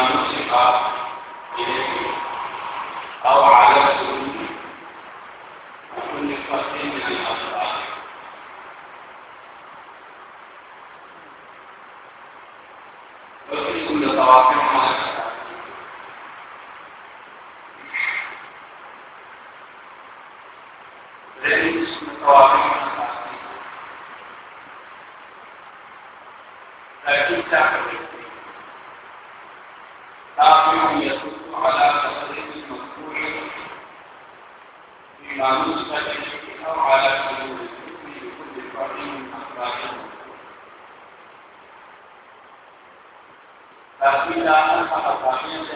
نسخ إليه أو على سنة وكل فرد من الأفراد وفي كل طواقع ما لأن اسم طواقع لكن تعرف تابع يدل على تصريف المذكور فيما نسبة إليه أو على حلول الحكم لكل فرد من أفراده لكن لا أنفع ثانيا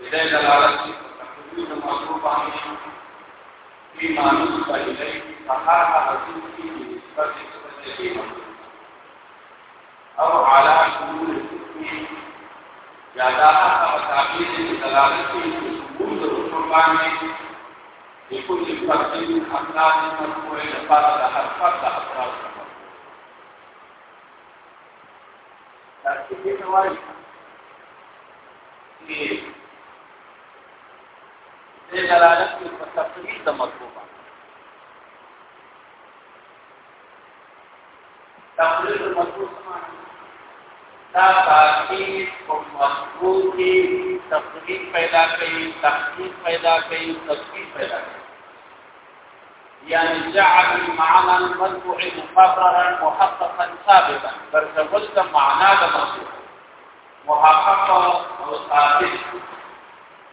إذا دلالة تقرير المطلوب عنه فيما نسب إليه حديث بنسبة صفته أو على شمول الحكم يداها وتعبير دلالته شمول القرآن لكل فرد من أفراد المرفوع لفرد حرفت أفراد لكن دې نوای چې دې دلالت په تفصیل د مطلوبه تفصیل المطلوب سمانه دا تاکید أو مضبوط کی پیدا کړي تحقیق پیدا تفصیل پیدا يعني جعل المعنى المتبوع مقررا محققا ثابتا. فرتبت معنى المصدر محقق أو ثابت.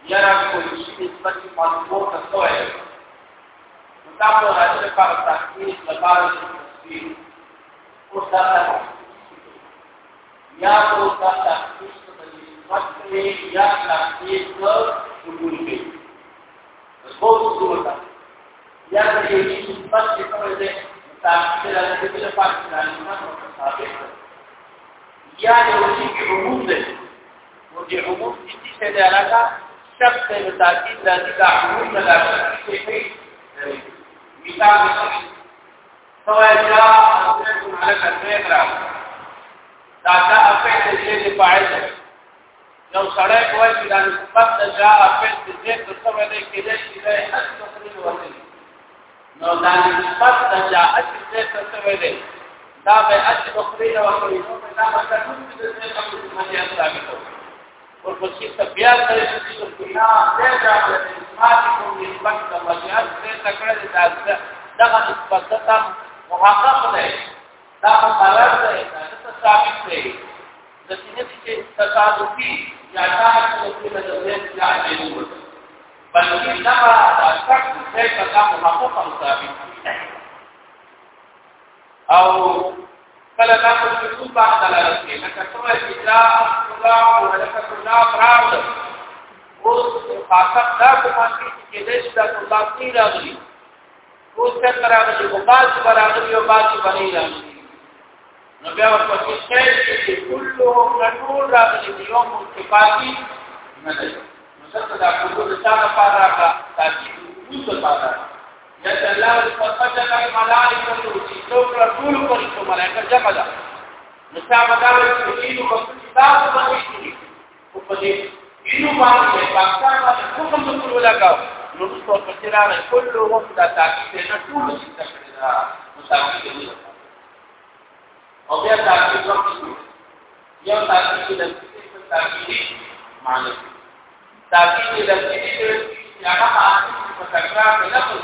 يرى كل شيء نسبة مضبوط سوى مطابق هذا لپاره تحقیق उसका तक या तो उसका तकलीफ पत्र में या तकलीफ कबूल के उसको उसको बता या तो ये चीज पत्र के समझ ले ताकि लगते के लिए पास जाने का साबित हो या जो उसी के उमूद है वो जो उमूद किसी से ज्यादा का शब्द से बताती दादी का उमूद लगा सकती है मिसाल में سواء جاء أنزلكم على الأسميق رام دا جاء فعل جيد فاعل یو سړی کوی چې دا نسبت د جاء فعل د زید په سبب دی کې دی چې دی حد تخلیل وکړي نو دا نسبت د جاء چې زید په سبب دی دا به حد تخلیل وکړي نو دا مطلب چې د زید په مجاز ثابت وي ورپسې بیا تر دې چې ګنا دې دا د نسبت کوم نسبت د مجاز څخه تکړه ده دغه نسبت ته محقق دی. دا مقرر دی. دا ثابت دی. د سینې چې تصادفي یا تاسو چې د دې یا دې بلکې دا دا شک چې دا محقق أو ثابت أو کله دا په څه باندې دلالت کوي لکه څنګه چې دا الله أو لکه الله پراوړ اوس خاصه دا کومه چې دې دا الله تیر راغلي. اوس څنګه راغلي په باز راغلي او باز باندې راغلي نو بیا ورپسې شی چې كلهم نور راغلي دی یو متفاقی نه دی نو څنګه دا ټول د چا لپاره کا تاکي وڅ لپاره یا الله فسجد الملائکه چې څوک ټول پر څو ملائکه جمع ده نو څا مدار چې دینو په کتاب باندې او په دې دینو باندې پاکستان باندې حکم د ټول لگاو نو څو په چرانه كلهم دا تاکي نه ټول څه کړی دا نو تاکي دی او بیا تاکید وکړو یو تاکید د تاکید معنی تاکید د تاکید چې هغه معنی په تکرار نه لفظ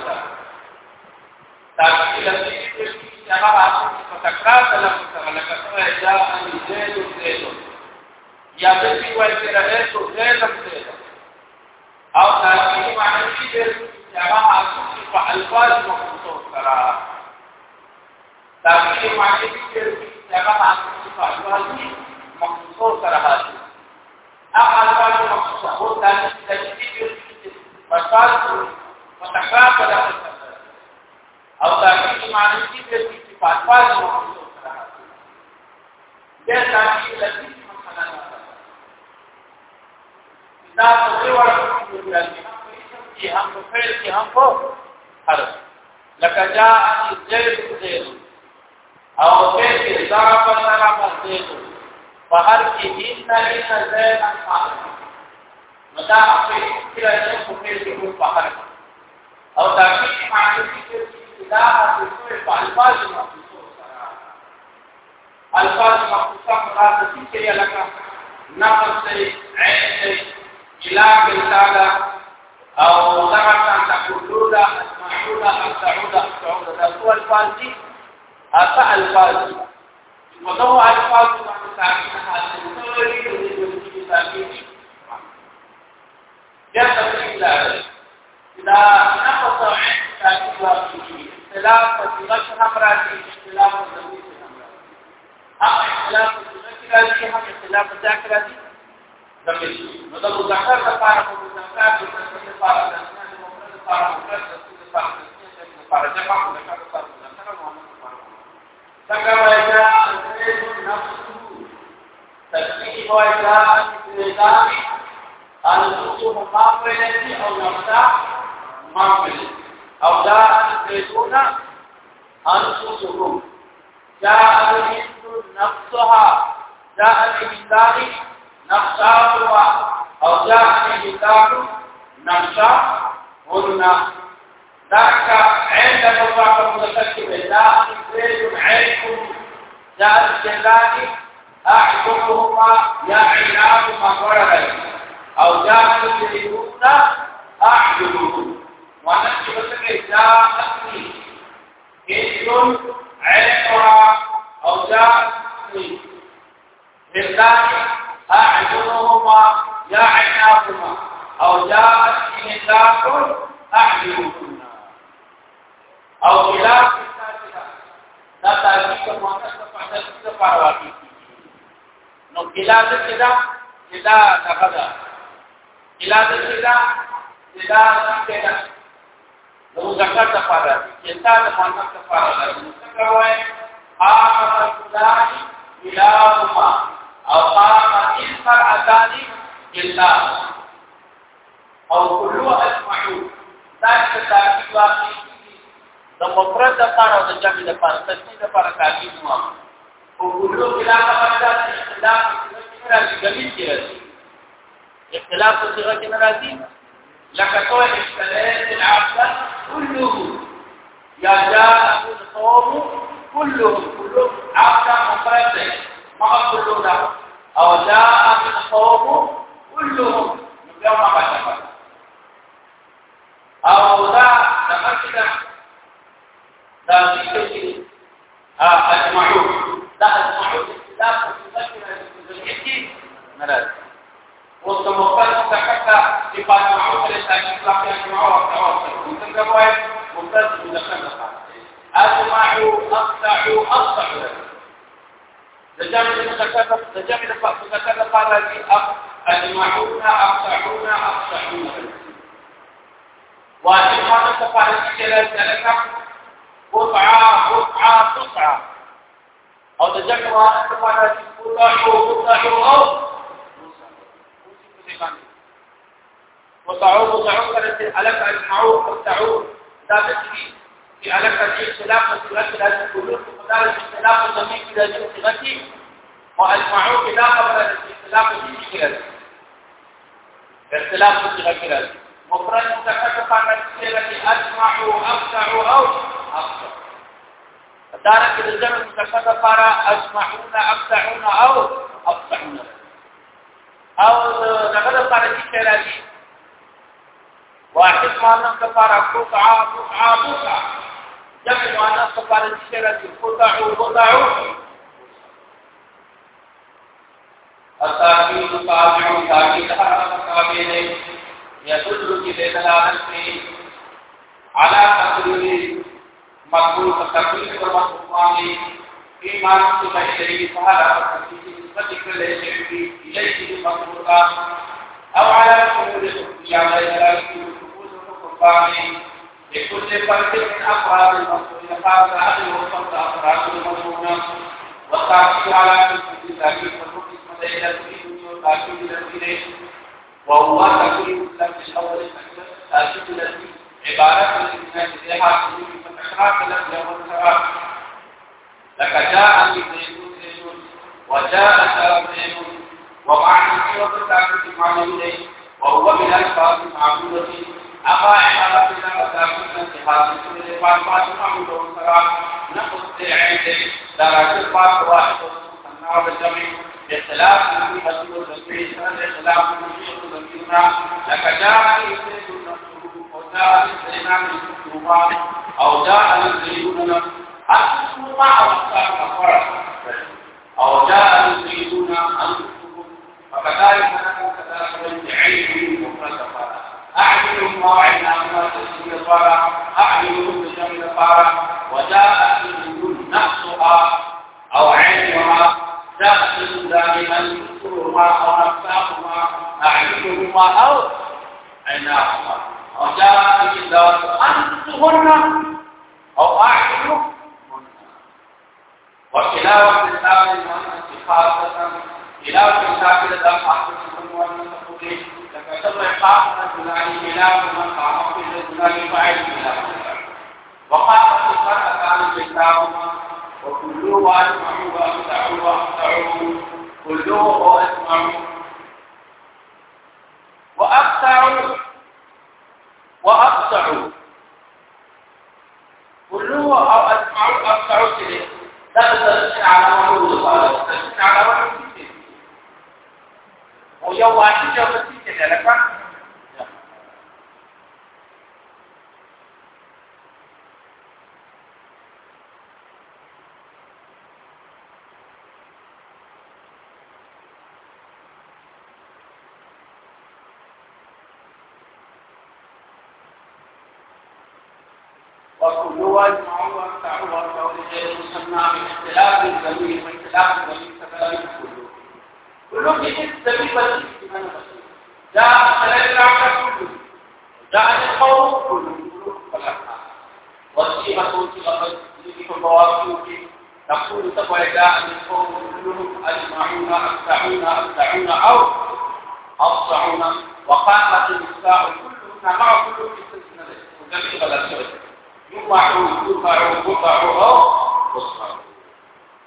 تاکید د تاکید چې هغه معنی په تکرار نه لفظ لکه څنګه جاء ان زید زید یا د دې وایي چې راځي زید زید او تاکید معنی چې هغه په الفاظ مخصوص سره تاکید معنی چې هغه باندې مخصوص سره حاصل هغه الفاظ مخصوصه هو د متکرار پیدا أو تاکید معنی چې په الفاظ مخصوص سره حاصل دا تاکید لذیذ مثلا دا په ورته چې هم په فعل کې هم په حرف لکه جاء زید زید أو به کې ضرب ضرب زید بهر کې ان ان زين قائم مدا په کله چې په دې کې په بهر أو دا کې معنی چې دا د څه په الفاظ مخصوص سره الفاظ مخصوصه مراد دي چې لکه نفس عين علاج الكاله أو دغه تقولون اسعود اسعود دا ټول الفاظ دي اته الفاظ دي ودغه الفاظ باندې تاکید حاصل کړی دی د دې تاکید بیا تفصیل لري دا نفس أو عين تاکید واقعي اختلاف هم راځي اختلاف هم راځي هم اختلاف صيغه راځي هم اختلاف په ذکر دغه نو د مذکر لپاره په مذکر د مؤنث لپاره د مؤنث لپاره مفرد د لپاره د لپاره جمع مذکر لپاره مذکر لپاره څنګه وایي نفسه تسبیح وایي استعداد النصوص مقابلة أو نفسا مقابلة أو جاء الزيتون انفسهم جاء الهند نفسها جاء الهندان نقشاتها أو جاء الهداك نقشا هن ذاك عند الله متكتب لا زيد عينكم جاء الجلال أعجبهما يا عناب مقرر أو جاء الجليلون أعجبهم ونكتب لك جاءتني هند عينها أو جاءتني هندان جاءت فيه الله اعلمكم او خلاف دا تعلیق مؤنث په حالت کې پرواکي نو خلاف کې دا دا څنګه دا خلاف کې دا دا څنګه دا نو ذکر ته پاره چې دا د مؤنث ته پاره نو څنګه وایي هاغه خدای الهما او هاغه الفرعتان الله أو كلها اسمعوا ذات تاکید واقعي د مفرد لپاره أو د جمع لپاره. تسنید لپاره تاکید مو أو کلو کلا مطلب اختلاف کې راځي غلیظ کې راځي. اختلاف په صيغه کې راځي. لکه قول اختلاف العبد كله يا جاء القوم كلهم كلهم عبد مفرد ما كلنا أو جاء القوم كلهم يوم بعد أو دا تمثل دا ذكر اجمعون دا اجمعون اختلاف في مراد وتمقل تحت صفات معروفه للتاكيد لا يجمعوا وتواصل ممكن كمان ممتاز مدخل اجمعوا اقطعوا اقطعوا د جمع مذکر د جمع مذکر لپاره دي اف اجمعون افصحون معنی لپاره چې راځي لکه قطعة قطعة قطعة. أو د جمع دي قطعة قطعة أو وطعوا وطعوا كانت الك اجمعوا قطعوا دا تشبيه في علاقه دي خلاف مسؤولات لازم الحلول مقدار اختلاف الضمير في هذه الصيغه واجمعوا إلى خبر الاختلاف في كده اختلاف في كده مفرد متكتب عن الصيغه اجمعوا افسعوا أو افسعوا دارك الجمع متكتب para اجمعون افسعون أو افسعون أو دغه para چې راځي واحد معنی کفاره قطعه قطعه قطعه جمع مؤنث لپاره چې راځي قطعوا قطعوا التاكيد تابع تاكيد يدل في دلالته على تقرير مقبول التقرير والمقبول فيما كتب إليه فهل أفضل فذكر ليش يبدي إليه المقبول أو على تقرير مقبول على إدراك المقبول والمقبول لكل فرد من أفراد المقبول خاصة هذه وصفة أفراد المقبول والتعبير على كل ذلك والمقبول لا يريد أن يريد وهو تأكيد اللفظ الأول تأكيد الذي عبارة من إليها من تكرار اللفظ والتكرار لك جاء زيدون زيدون وجاء تابعين ومعنى سورة تابعين معنى إليه وهو من الفاظ المعبودة أما عبادتنا وتابعين انتحاد سورة فاطمة معبود وسرا نقص عند درجة الفاظ واحد وسنة والجميع باختلاف في مسؤول التسبيح اختلاف في مسؤول لك جاء يسير نفسه وجاء يسيرنا من أو جاء يسيرون نفسه أنتم مع أفكار كفرة أو جاء يريدون أنفسهم فكذلك نحن كذلك بعلم مفرد أعملهم موعدنا ما تسمي فرع أعملهم بجمع فرع وجاء يريدون نفسها أو علمها جاءت دائما يذكرهما أو نفسهما أعملهما أو عيناهما وجاء إذا أنتهن أو أعملهم وتلاوة كتاب المؤنث خاصة لكتب إقامة الجنان تلاوة من قام في في كان كتابهما وكله وأسمعوا وأمتعوا وأمتعوا كله وأسمعوا وأقطعوا وأقطعوا كله أو أسمعوا أقطعوا كده ده تدرس على موضوع الصلاة تدرس على موضوع السياسة ويوم واحد يوم السياسة لكن وكل واجب يسمى باختلاف الزميل واختلاف الزميل كذلك كله الزميل والإيمان جاء خلال العمل كله جاء القوم كله كله خلقها والصيغة صيغة في المواقف تقول تقوى جاء القوم كلهم أجمعون أبدعون أبدعون أو أبصعون وقامت النساء كلهن مع كل في سلسلة وجميع الأسئلة يقع يقع يقع أو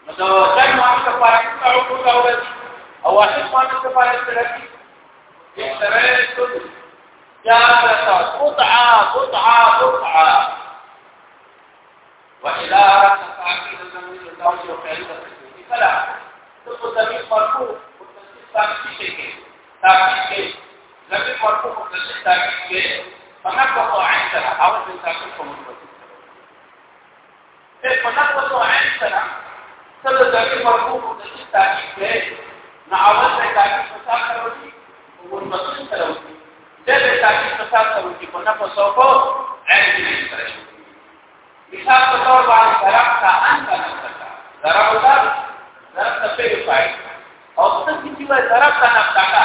متوكل ما كفاره تعود دولتي أو واحد ما كفاره تلقي يشتريت جالسة قطعة قطعة قطعة. وإذا أردت تعقيد الزمن الدولي وخيرية فلا. تقول زمين مرفوع وتنسيب تاكيد كي تاكيد كي زمين مرفوع وتنسيب تاكيد كي فنقضوا عندنا. أول من تاكيد كمتوكل فنقص عندنا. سبب ذلك مرفوع متصل تاكيد نه اول ته تاکید په سات سره وشي او ورپسې سره وشي. دې ته تاکید په سات سره وشي په نفس او په عین کې سره شي. مثال په تور باندې ضرب تا ان تا ضرب تا ضرب ته په پای. او څه چې وایي ضرب تا نه تا کا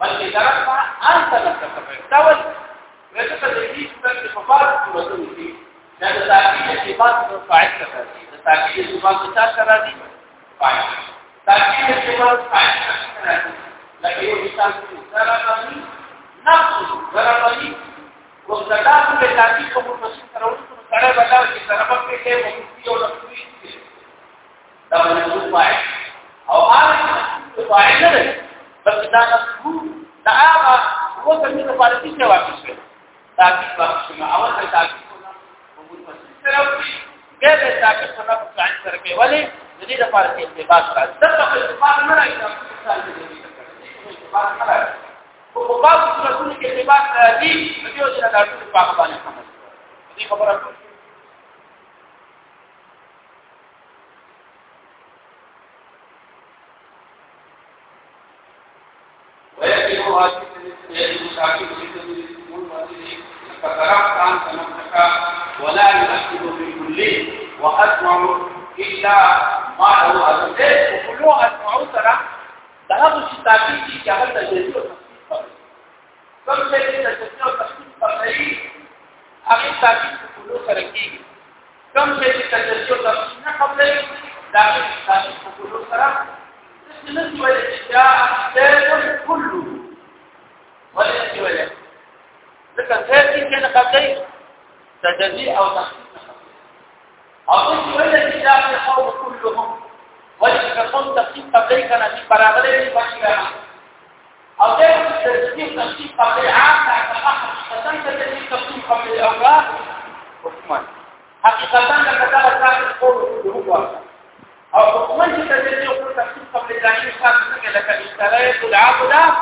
بلکې ضرب تا ان تا تا دا و چې په دې کې په فاز کې وځي دا د تاکید په فاز کې راځي. د تاکید په فاز کې راځي؟ پای تاکي د شمال پای لکه یو مثال ضربانی نفس ضربانی مبتدا په تاکي کوم مسلک ترول کوم سره بدل چې ضربت کې کې مفتی او لفظي دا منصوب پای او هغه پای نه ده بس دا مفهوم دا هغه وو کومه لپاره چې واپس شي تاکي واپس ما اول تاکي کوم مسلک ترول کې به تاکي څنګه په ځان سره کې ولی د دې لپاره چې اتباع راځي دا په اتباع نه راځي دا اتباع نه راځي په بعض صورتونو کې اتباع راځي د دې نه دا په هغه باندې دې خبره ويجب واجب للمشاكل في المسلمين فصرفت عنك نفسك ولا يؤكد بالكلي واسمع إلا ما له اذن وكله اسمع سره دا هغه چې تاکید دي چې هغه تجربه أو تفصیل کوم چې د تجربه أو تفصیل په هغه کولو سره کیږي کوم چې تجربه أو تفصیل نه قبلې دا تاکید کولو سره څه نه دی ویل چې دا چې أو تخصیص أو چې ویل چې دا قوم كلهم. ولې کوم تقسیم قبلې کنه چې برابرې باندې أو ده ترتيب تقسيم قبل عام حقيقة ترتيب تقسيم قبل الأولاد حكمان حقيقة لكذا كان القول هو أو چې ترتيب تقسيم قبل الثاني خاصة لك اشتريت العبد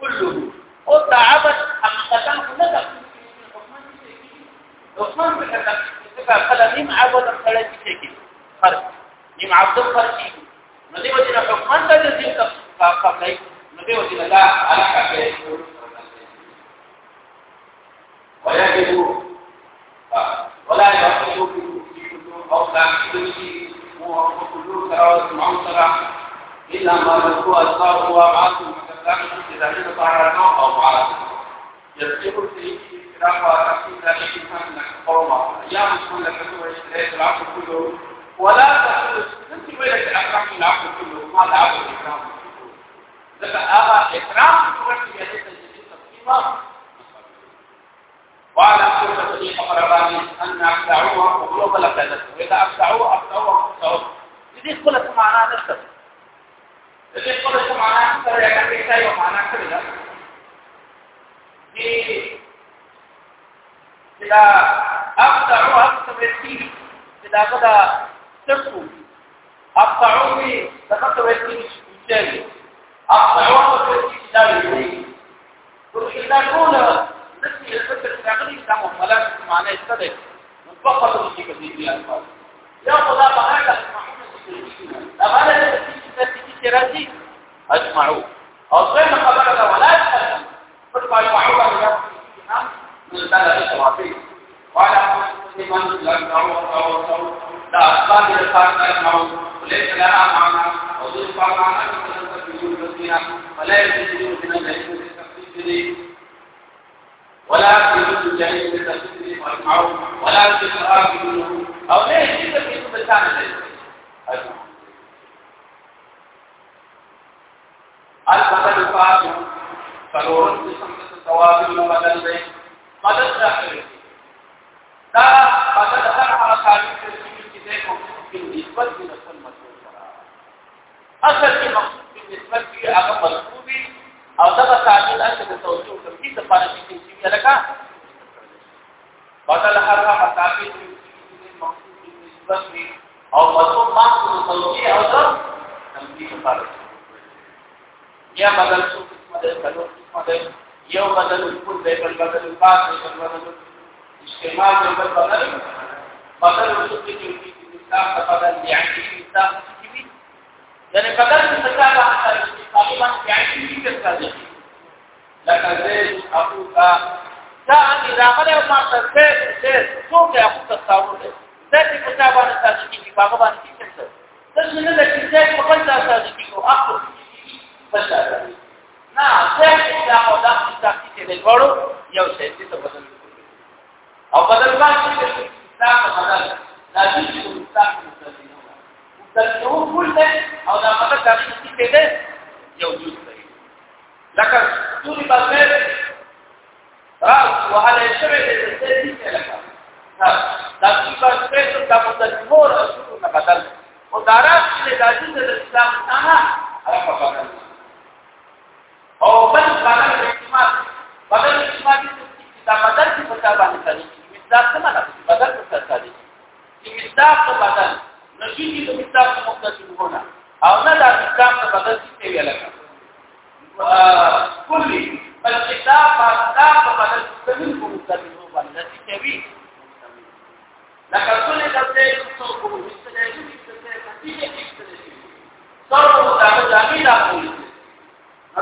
كله أو تعبد حقيقة كله تقسيم حكمان بكذا څنګه کله نیم عبد سره چې فرق نیم عبد فرق نو دی وجه حکمان ته ترتيب تقسيم قبل نبي وجه الله على كافيه ويجب ولا يعقل في كل أو تعقل وكل كراوة معصرة إلا ما له أذكار وأبعاد متكلمة إذا كان طهارة أو معرض يصير في كلام وتفسير ذلك من قوما أيام كل إشتراك العبد كله. ولا تقول تنتبه لك الأحكام العبد كله. ما الإكرام. ځکه هغه اکرام ورته یې د تفصیل وعلى كل طريق قرباني أن أخدعوها وقلوب لقدت وإذا أخدعوها أخدعوها أخدعوها دې خپل څه معنا نشته دې خپل څه معنا سره یو کې یو معنا کړی دا چې دا أخدعوها أخدعوها چې دا کدا ترکو أخدعوها دا کدا وایي الصعوبة في الكتاب والإذا كون نسي الفكر الشاغلي كما ملاك معناه يستدعي. مطبقة في كثير من الألفاظ يأخذ بهذا أمانة التي ترازي أجمعوا أو غير خبر ولا يتكلم فتبع المعروفة من البلد الشرافي وعلى كل من لم لا أسباب الخارج أجمعوا وليس لها معنى. وضيف معنى فيها ولا يجوز من العلم بالتفسير ولا يجوز الجهل بالتفسير والمعروف. ولا يجوز القرآن منه أو لا يجوز في سلطان البدل الفاتح فلورن بسمة التوابل وبدل به بدل داخل دا بدل هر هغه تعریف چې دې کوم په نسبت د خپل مسؤل سره. اصل کې مقصود نسبت کې هغه مرکوبي او دا تعبیر اصل د توجه تفصیل د پاره کې چې لکه بدل هر هغه تعبیر چې مقصود نسبت او مطلوب مقصود توجه او د تنبیه لپاره یا بدل څه قسمه ده کلو قسمه ده یو بدل کل ده بل بدل پاس بدل استعمال من البدل بدل وصف کی مصداق کا بدل یعنی مصداق کی بھی یعنی بدل سے سکتا کا اثر تقریبا یعنی کی کر کا دیکھی لکن زید ابو کا دا ان راغله او ما تر دې چې څوک یې خپل تصور دی دا چې په تابع باندې تاسو کې په هغه باندې څه څه څه نه لکه چې په خپل تاسو کې او اخو څه نه څه دا او دا چې تاسو کې له وړو یو څه څه بدل او بدل باندې چې دا بدل دا چې تاسو تلو کول ده او دا مطلب دا چې ده یو جز دی. لکه ټول په راس وهله شوه دې څه لکه. دا چې دا مطلب مور اصول نه بدل. او دا چې چې د اسلام څخه هغه بدل. او بل بدل احتمال بدل احتمال دا بدل چې په تابع نه کوي مصداق څه معنا بدل څه څه دي چې مصداق بدل نشي چې مصداق مختلف ونه او نه دا مصداق بدل څه ویل کلی. بل کتاب مصداق بدل څه ویل مختلف ونه چې وی لکه څنګه چې تاسو کوم څه نه دي څه نه دي څه نه دي څو مطابق ځامي دا کوي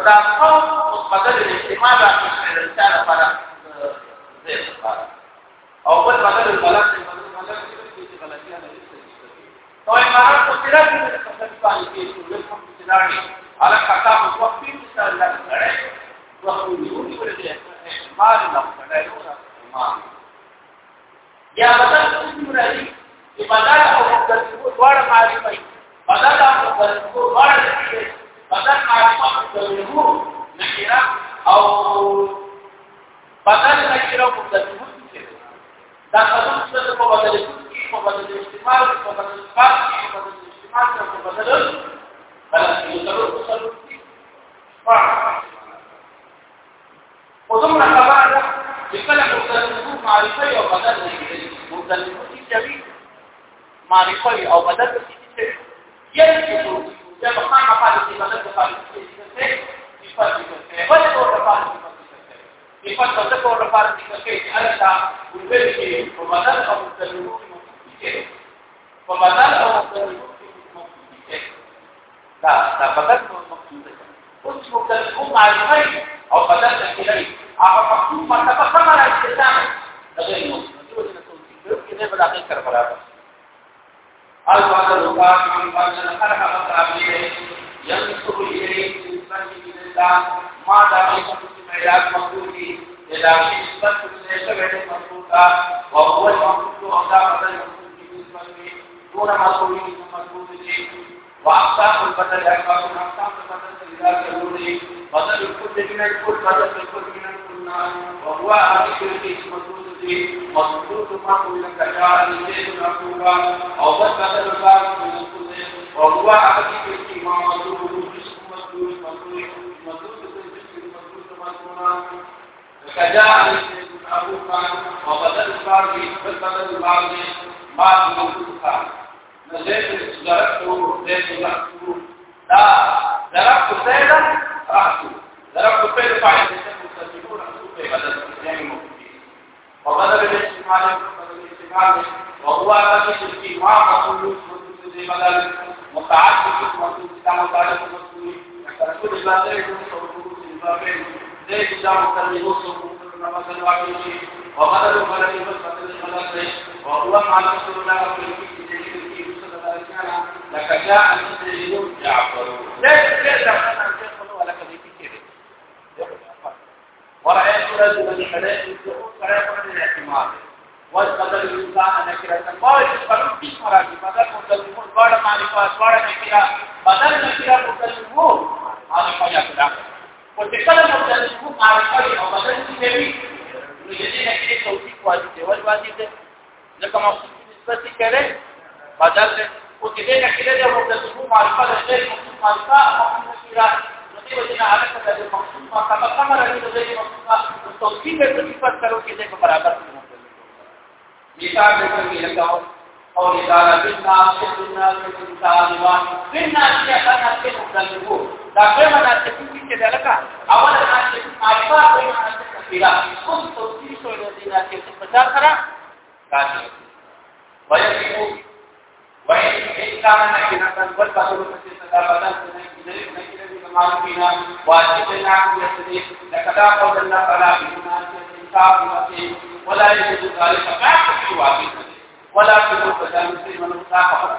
دا څو مصدر الاجتماع باندې سره لپاره؟ زه لپاره. او بل بدل الغلط غلط غلطیاں نہیں تو امارات کو سرا کی تصدیق پانی کے ویلکم کی چلاڑی اعلی خطا کو وقت کی اللہ کرے وقت یوں کی وجہ سے مال نہ کرے مال یا بدل تم رہی کہ بدل کو مقدس کو دوڑ ماری پئی بدل کو مقدس کو دوڑ لگی بدل ماری کو ضرور نکرا او بدل نکرا مقدس دا قانون څه په بدل کې په بدل کې استعمال په بدل کې په بدل کې استعمال په بدل کې بلکې یو ضرور وصول دي وضمن خبر ده چې کله مختلفو معرفي او بدل کې مختلفو چې معرفي او بدل کې يجب جمع ما قال في بدل في في في في في في صفات د ذکر لپاره د کفي ارتا ورته کې په بدل او تلو کې په بدل او تلو کې دا دا بدل او مقصود ده اوس موږ د کوم معلومه او بدل کې لري هغه مقصود مرتبه سره استعمال دغه نو کې نه بدل کر برابر الفاظ الوقاف من بدل خلق الله تعالی یم سوری دې ما دا اعراب مقبول کی۔ اضافی نسبت مشترکہ غیر مقصود کا وهو المقصود کو عمدہ بدل مقصود کی نسبت میں دون مقصود کی مقصود کی واقصاف البدل ہے کہ اقصاف البدل کی اضافہ ضروری بدل کل دن کل بدل کل دن کل وهو اخر کی مقصود کی مقصود ما کوئی کچا نیچے نہ ہوگا اور بدل کا وهو اخر کی مقصود فجاء أبوك وبدل البعض بدل البعض بعض موجودك نزيد ضربته زيد ضربته لا ضربت زيدا رأسه ضربت فعل فاعل مستجيبون رأسه بدل يعني موجودين وبدل الاستعمال بدل الاستعمال وهو أساس مع مقصود مقصود بدل متعدد مقصود كما تعرف مقصود رسول الله صلى الله عليه وسلم زيد دام تلميذ مثل واحد وبدل بلد مثل بلد وهو مع رسول الله في الكتاب صلى الله عليه وسلم لك جاء المسلمون يعبرون ليس ليس ولك ذيك كده ورأيت رجلا حلال يدعو طريقا للاعتماد والقدر الإنسان نكرة ما يشكرون في مراجع بدل مكلمون بعد معرفة بعد نكرة بدل نكرة مكلمون. معرفة يا أو کرے بادل سے وہ کہتے ہیں کہ دا کومه مناسب چې دا لکه اول مناسب آیفا کومه مناسب کیرا کوم توصیف شوی دی دا چې په ځار سره کاږي وایي وایي انسان نه کنا تن ور پاتو چې صدا بدل نه کیږي نه کیږي زمانه کینا واجب نه کوي چې دا کدا په الله تعالی په ایمان کې انصاف وکړي ولا یجوز ذلك فقط واجب ولا تجوز ذلك من مصاحبه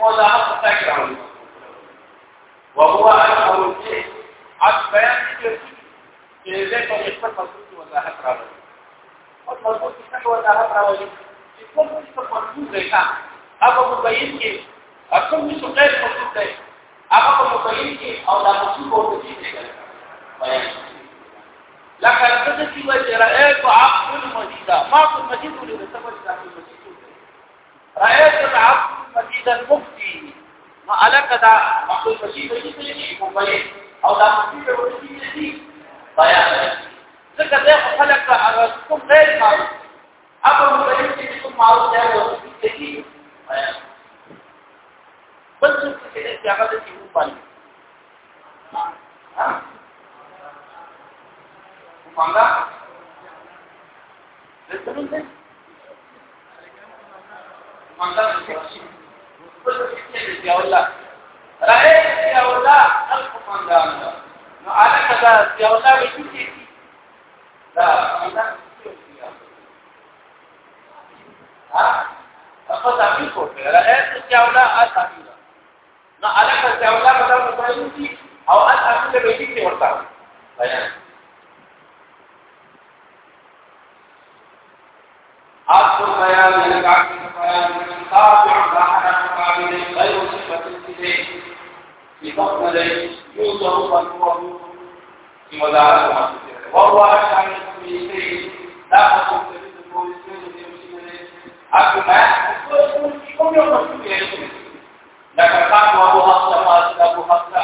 وضاحت تک راوړي وهو اول شيء اج بیان چې دې په خپل مضمون وضاحت راوړي أو مضمون څخه وضاحت راوړي چې کوم څه په مضمون دی هغه مبین کې کوم څه غیر مضمون دی هغه مبین کې أو دا مضمون په دې کې بیان لکه څنګه چې وایي رأيت عقل مجيدا ما عقل مجيد ولې سبب عقل مجيد. رأيت العبد مجيد المفتي. ما ألك دا مقول مجيد مجيد مبين أو دا مجيد مجيد مجيد بيان ذکر دے خلق کا کوم غیر معروف اب مبين چې کوم معروف دی أو مجيد بیان بل څه چې هغه د یو باندې مقدم الشيخ قلت كيف يا الله رايت يا الله خلق من دام نو على كذا يا الله بيجي لا انا ها فقط عميل کو رأيت الجولة أتعميلة نو علاقة الجولة بدل مطمئنتي أو أتعميلة بيجيكي ورطاوة بيان آپ کو بیان میں کافی تابع ظاهر مقابل غیر صفت السيد في مقبل يوضع فالموضوع في مدارة وهو أشعر شيء لا تقوم aku kan kau yang masuk dia itu dah kata Abu Hafsa Abu Hafsa ada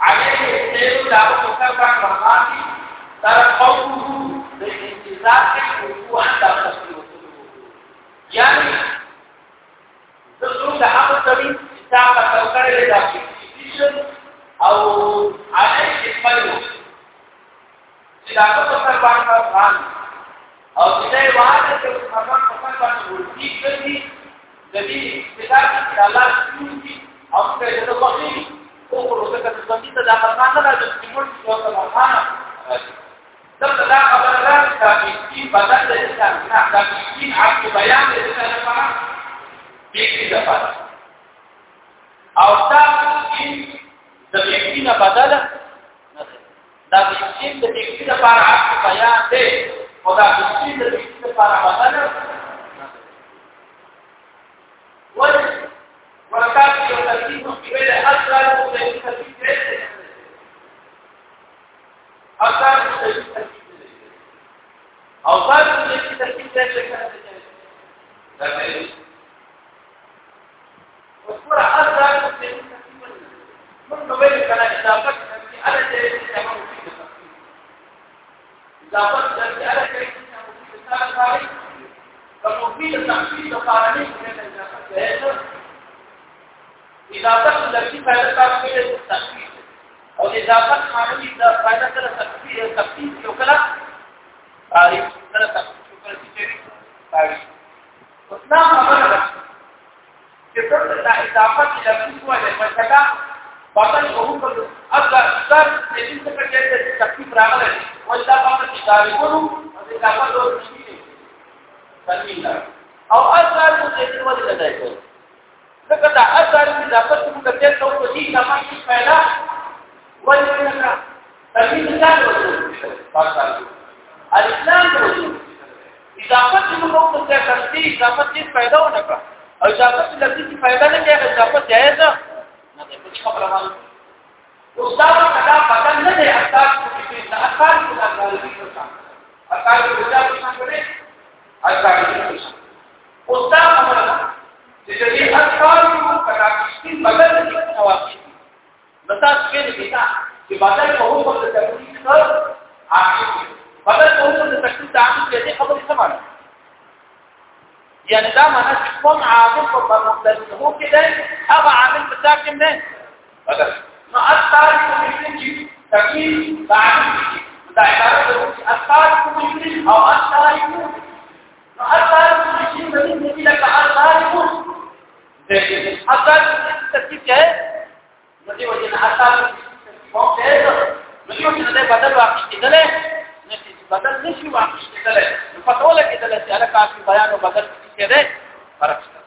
عليه السير دعوه مستقبل رمضاني ترى قوله بالانتظار وقوع دعوه يعني ذكر دعوه طبيب كتاب توكل لدعوه او عليه الفيروس دعوه مستقبل رمضاني او دې وعده چې محمد مصطفی باندې ورتي کړی د دې استدلال چې الله ستونزې او ته دا فرمان نه راځي چې موږ څه ته فرمان دلته دا خبره راځي چې بدل د انسان نه دا چې عقل بیان د انسان لپاره دې لپاره او دا د یقین بدل دا د یقین د یقین لپاره عقل بیان دی او دا د یقین د یقین لپاره بدل ولكن يترتيب في بين أسرار وفي ترتيب او دا چې او دا چې تکلیف دې څه کنه دا مې وسره اصل چې موږ نو ویل کنه دا پک چې اړه دې چې موږ دا پک چې اړه دې چې موږ دا کاری کوم دې تخفیف د قانوني څخه اضافه ده اضافه لکه پیدا کار کې تخفیف او اضافت معنی دا فائدہ سره تفصیل تفصیل یو کلا تاریخ سره تفصیل یو کلا چې تاریخ اوس نا خبره ده چې ټول دا اضافت لفظ وایي مشکا باطل وو په اصل سر د دې څخه چې تفصیل راغله او دا په تاریخونو او اضافت ډول شي تنوین او اثر د دې ولې لګایته څنګه دا اثر د اضافت څخه چې تاسو په دې سمه پیدا وایي نه تلمیذ ځان وځي پاکستان اسلام وځي اضافه چې موږ ته څه کړتي اضافه چې پیدا ونه کړ او اضافه چې لږ څه پیدا نه کړي اضافه جایز نه ده څه خبره وایي استاد کدا پتن نه ده استاد چې څه اثر څه غلطي وکړه اثر څه یعنی دا معنا چې کوم عامل په مقدر هو کې ده. هغه عامل أثار کو چې تکلیف عاقل دا عبارت ده چې أثار کو أو أثار نو أثار چې دې دې لکه أثار کو اثر ترتیب ہے نو دی وجه نه اصل کوم څه نو دی وجه نه بدل واقع کېدل نشي بدل نشي واقع کېدل نو پټول کېدل چې هغه کافي بیان أو بدل څه ده فرق شته